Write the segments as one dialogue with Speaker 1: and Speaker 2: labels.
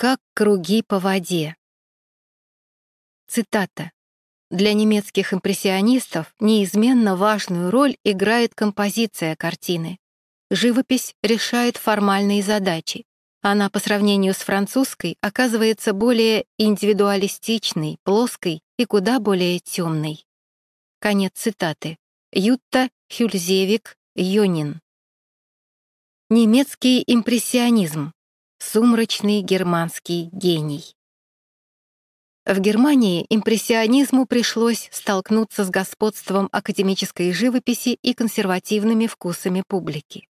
Speaker 1: как круги по воде. Цитата. Для немецких импрессионистов неизменно важную роль играет композиция картины. Живопись решает формальные задачи. Она по сравнению с французской оказывается более индивидуалистичной, плоской и куда более темной. Конец цитаты. Ютта Хюльзевик Йонин. Немецкий импрессионизм. Сумрачный германский гений. В Германии импрессионизму пришлось столкнуться с господством академической живописи и консервативными вкусами публики.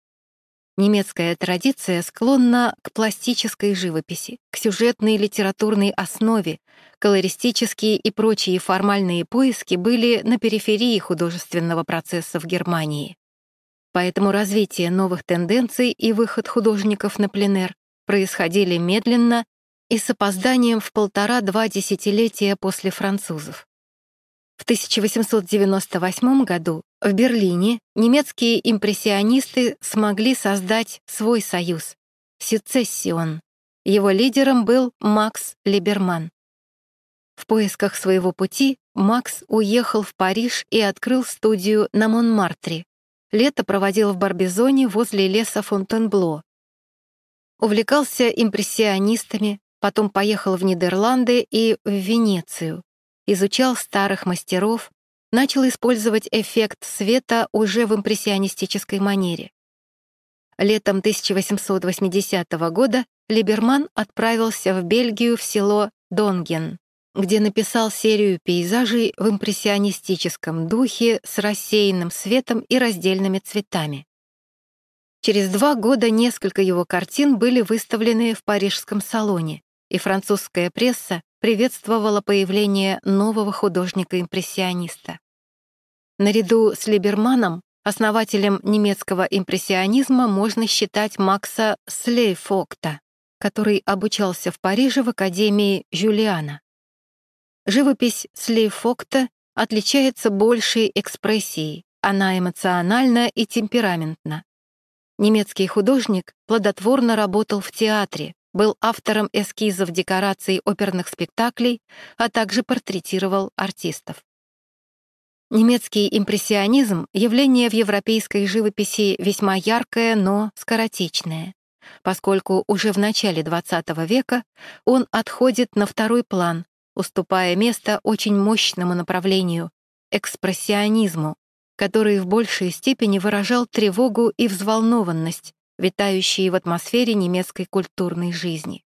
Speaker 1: Немецкая традиция склонна к пластической живописи, к сюжетной литературной основе, колористические и прочие формальные поиски были на периферии художественного процесса в Германии. Поэтому развитие новых тенденций и выход художников на пленэр происходили медленно и с опозданием в полтора-два десятилетия после французов. В 1898 году в Берлине немецкие импрессионисты смогли создать свой союз — Сецессион. Его лидером был Макс Либерман. В поисках своего пути Макс уехал в Париж и открыл студию на Монмартре. Лето проводил в Барбизоне возле леса Фонтенбло. Увлекался импрессионистами, потом поехал в Нидерланды и в Венецию, изучал старых мастеров, начал использовать эффект света уже в импрессионистической манере. Летом 1880 года Либерман отправился в Бельгию в село Донген, где написал серию пейзажей в импрессионистическом духе с рассеянным светом и раздельными цветами. Через два года несколько его картин были выставлены в парижском салоне, и французская пресса приветствовала появление нового художника-импрессиониста. Наряду с Либерманом основателем немецкого импрессионизма можно считать Макса Слейфокта, который обучался в Париже в Академии Жюлиана. Живопись Слейфокта отличается большей экспрессией, она эмоциональна и темпераментна. Немецкий художник плодотворно работал в театре, был автором эскизов декораций оперных спектаклей, а также портретировал артистов. Немецкий импрессионизм — явление в европейской живописи весьма яркое, но скоротечное, поскольку уже в начале XX века он отходит на второй план, уступая место очень мощному направлению — экспрессионизму, который в большей степени выражал тревогу и взволнованность, витающие в атмосфере немецкой культурной жизни.